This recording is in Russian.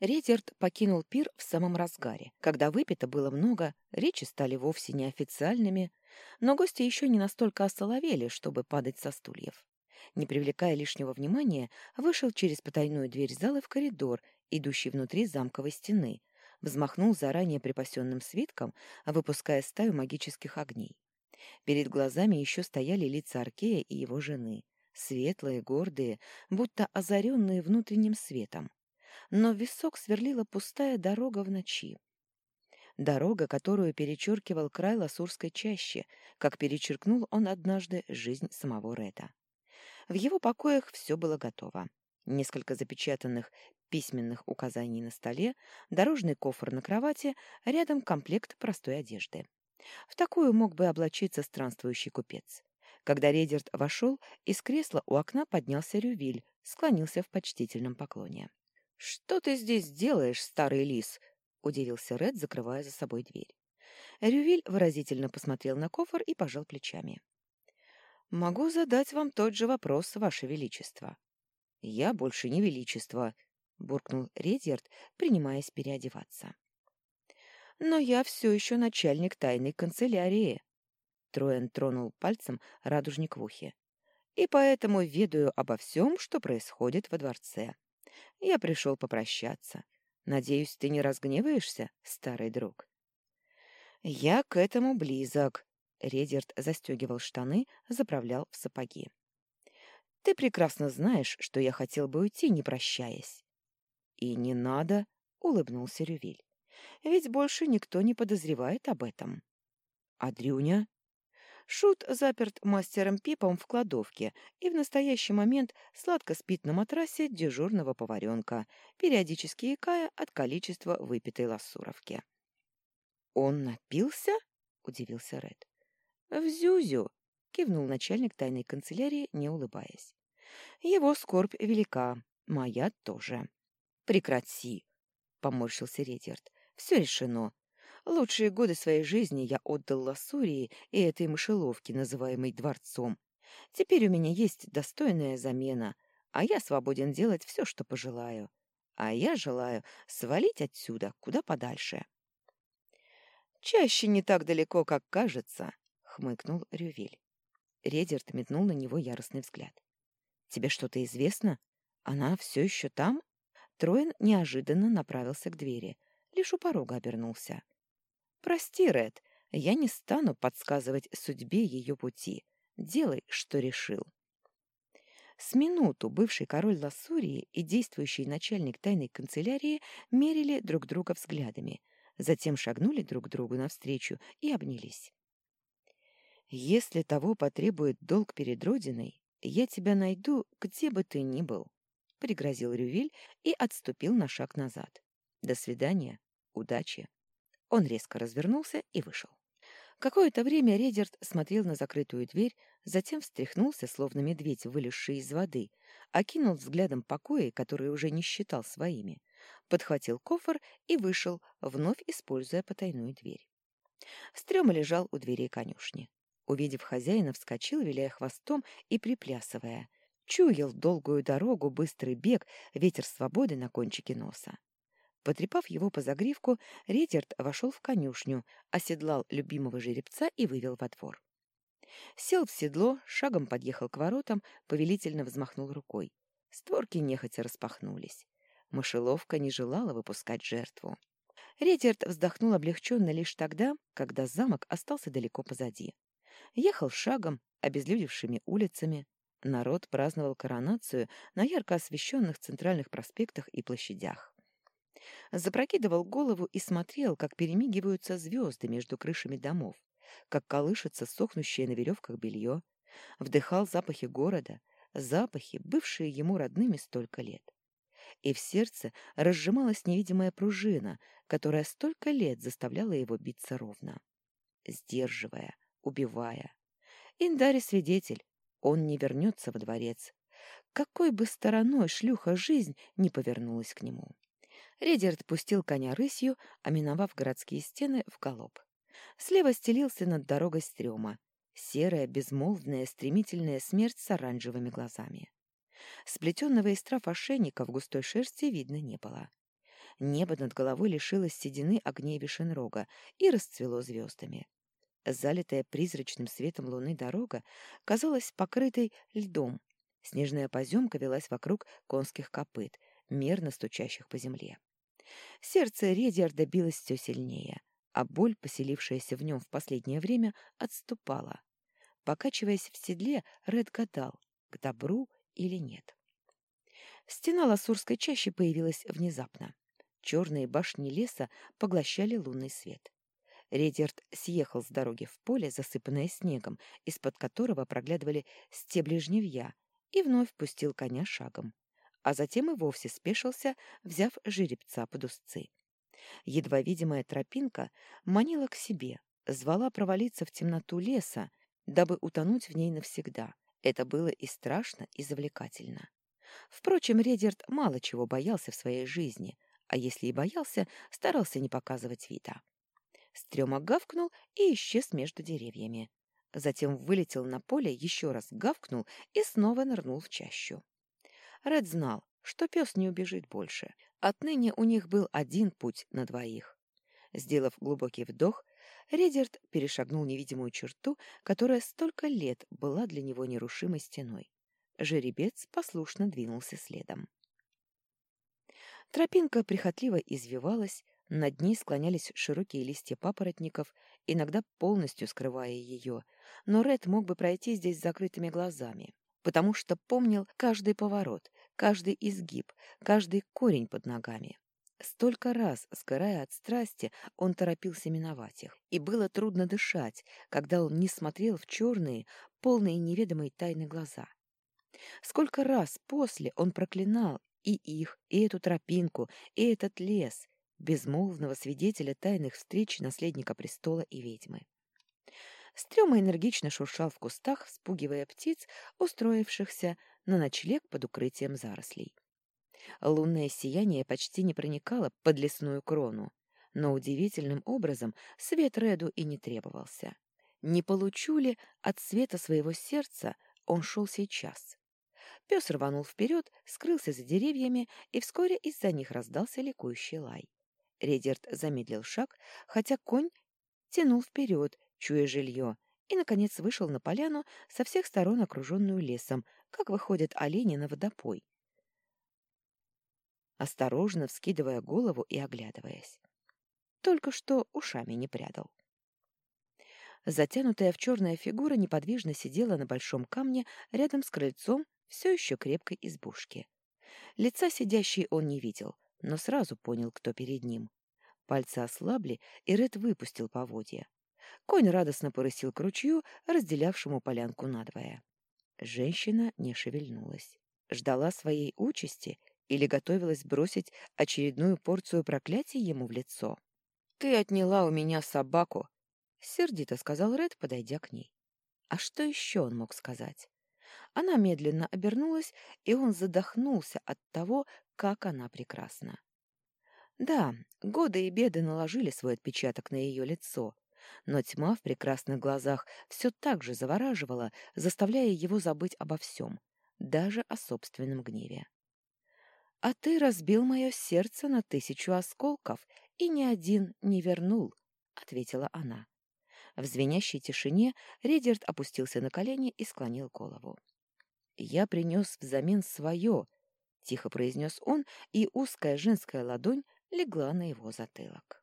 Редерт покинул пир в самом разгаре. Когда выпито было много, речи стали вовсе неофициальными, но гости еще не настолько осоловели, чтобы падать со стульев. Не привлекая лишнего внимания, вышел через потайную дверь зала в коридор, идущий внутри замковой стены, взмахнул заранее припасенным свитком, выпуская стаю магических огней. Перед глазами еще стояли лица Аркея и его жены, светлые, гордые, будто озаренные внутренним светом но висок сверлила пустая дорога в ночи. Дорога, которую перечеркивал край Ласурской чащи, как перечеркнул он однажды жизнь самого Рета. В его покоях все было готово. Несколько запечатанных письменных указаний на столе, дорожный кофр на кровати, рядом комплект простой одежды. В такую мог бы облачиться странствующий купец. Когда Редерт вошел, из кресла у окна поднялся Рювиль, склонился в почтительном поклоне. «Что ты здесь делаешь, старый лис?» — удивился Ред, закрывая за собой дверь. Рювиль выразительно посмотрел на кофр и пожал плечами. «Могу задать вам тот же вопрос, Ваше Величество». «Я больше не Величество», — буркнул Редьярд, принимаясь переодеваться. «Но я все еще начальник тайной канцелярии», — Троен тронул пальцем радужник в ухе. «И поэтому ведаю обо всем, что происходит во дворце». Я пришел попрощаться. Надеюсь, ты не разгневаешься, старый друг?» «Я к этому близок», — Редерт застегивал штаны, заправлял в сапоги. «Ты прекрасно знаешь, что я хотел бы уйти, не прощаясь». «И не надо», — улыбнулся Рювиль. «Ведь больше никто не подозревает об этом». «А Дрюня?» Шут заперт мастером Пипом в кладовке и в настоящий момент сладко спит на матрасе дежурного поваренка, периодически икая от количества выпитой лассуровки. «Он напился?» — удивился Ред. «В Зюзю!» — кивнул начальник тайной канцелярии, не улыбаясь. «Его скорбь велика, моя тоже». «Прекрати!» — поморщился Редерт. «Все решено. Лучшие годы своей жизни я отдал Лассурии и этой мышеловке, называемой дворцом. Теперь у меня есть достойная замена, а я свободен делать все, что пожелаю. А я желаю свалить отсюда куда подальше. «Чаще не так далеко, как кажется», — хмыкнул Рювиль. Редерт метнул на него яростный взгляд. «Тебе что-то известно? Она все еще там?» Троин неожиданно направился к двери, лишь у порога обернулся. Прости, Ред, я не стану подсказывать судьбе ее пути. Делай, что решил. С минуту бывший король Лассурии и действующий начальник тайной канцелярии мерили друг друга взглядами, затем шагнули друг другу навстречу и обнялись. «Если того потребует долг перед Родиной, я тебя найду, где бы ты ни был», — пригрозил Рювиль и отступил на шаг назад. «До свидания. Удачи». Он резко развернулся и вышел. Какое-то время Редерт смотрел на закрытую дверь, затем встряхнулся, словно медведь, вылезший из воды, окинул взглядом покои, которые уже не считал своими, подхватил кофр и вышел, вновь используя потайную дверь. Стрёма лежал у дверей конюшни. Увидев хозяина, вскочил, виляя хвостом и приплясывая. Чуял долгую дорогу, быстрый бег, ветер свободы на кончике носа. Потрепав его по загривку, Редерт вошел в конюшню, оседлал любимого жеребца и вывел во двор. Сел в седло, шагом подъехал к воротам, повелительно взмахнул рукой. Створки нехотя распахнулись. Мышеловка не желала выпускать жертву. Редерт вздохнул облегченно лишь тогда, когда замок остался далеко позади. Ехал шагом, обезлюдевшими улицами. Народ праздновал коронацию на ярко освещенных центральных проспектах и площадях запрокидывал голову и смотрел, как перемигиваются звезды между крышами домов, как колышется сохнущее на веревках белье, вдыхал запахи города, запахи, бывшие ему родными столько лет. И в сердце разжималась невидимая пружина, которая столько лет заставляла его биться ровно. Сдерживая, убивая. Индари свидетель, он не вернется во дворец. Какой бы стороной шлюха жизнь не повернулась к нему. Редерт пустил коня рысью, а миновав городские стены, в галоп. Слева стелился над дорогой стрёма. Серая, безмолвная, стремительная смерть с оранжевыми глазами. Сплетенного из трав ошейника в густой шерсти видно не было. Небо над головой лишилось седины огней Вишенрога и расцвело звездами. Залитая призрачным светом луны дорога казалась покрытой льдом. Снежная поземка велась вокруг конских копыт, мерно стучащих по земле. Сердце Редиарда билось все сильнее, а боль, поселившаяся в нем в последнее время, отступала. Покачиваясь в седле, Ред гадал, к добру или нет. Стена Ласурской чащи появилась внезапно. Черные башни леса поглощали лунный свет. Редерт съехал с дороги в поле, засыпанное снегом, из-под которого проглядывали стебли жневья, и вновь пустил коня шагом. А затем и вовсе спешился, взяв жеребца под узцы. Едва видимая тропинка манила к себе, звала провалиться в темноту леса, дабы утонуть в ней навсегда. Это было и страшно, и завлекательно. Впрочем, Редерт мало чего боялся в своей жизни, а если и боялся, старался не показывать вида. Стрёма гавкнул и исчез между деревьями. Затем вылетел на поле, еще раз гавкнул и снова нырнул в чащу. Ред знал, что пес не убежит больше. Отныне у них был один путь на двоих. Сделав глубокий вдох, Редерт перешагнул невидимую черту, которая столько лет была для него нерушимой стеной. Жеребец послушно двинулся следом. Тропинка прихотливо извивалась, над ней склонялись широкие листья папоротников, иногда полностью скрывая ее, но Ред мог бы пройти здесь с закрытыми глазами, потому что помнил каждый поворот, каждый изгиб, каждый корень под ногами. Столько раз, сгорая от страсти, он торопился миновать их, и было трудно дышать, когда он не смотрел в черные, полные неведомой тайны глаза. Сколько раз после он проклинал и их, и эту тропинку, и этот лес, безмолвного свидетеля тайных встреч наследника престола и ведьмы. Стрёма энергично шуршал в кустах, спугивая птиц, устроившихся на ночлег под укрытием зарослей. Лунное сияние почти не проникало под лесную крону, но удивительным образом свет Реду и не требовался. Не получу ли от света своего сердца он шел сейчас? Пес рванул вперед, скрылся за деревьями, и вскоре из-за них раздался ликующий лай. Редерт замедлил шаг, хотя конь тянул вперед, чуя жилье, и, наконец, вышел на поляну со всех сторон, окруженную лесом, как выходят олени на водопой, осторожно вскидывая голову и оглядываясь. Только что ушами не прядал. Затянутая в черная фигура неподвижно сидела на большом камне рядом с крыльцом все еще крепкой избушки. Лица сидящей он не видел, но сразу понял, кто перед ним. Пальцы ослабли, и Ред выпустил поводья. Конь радостно порысил к ручью, разделявшему полянку надвое. Женщина не шевельнулась. Ждала своей участи или готовилась бросить очередную порцию проклятий ему в лицо. «Ты отняла у меня собаку!» — сердито сказал Ред, подойдя к ней. А что еще он мог сказать? Она медленно обернулась, и он задохнулся от того, как она прекрасна. Да, годы и беды наложили свой отпечаток на ее лицо, но тьма в прекрасных глазах все так же завораживала, заставляя его забыть обо всем, даже о собственном гневе. «А ты разбил мое сердце на тысячу осколков, и ни один не вернул», — ответила она. В звенящей тишине Редерт опустился на колени и склонил голову. «Я принес взамен свое», — тихо произнес он, и узкая женская ладонь легла на его затылок.